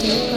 Yeah.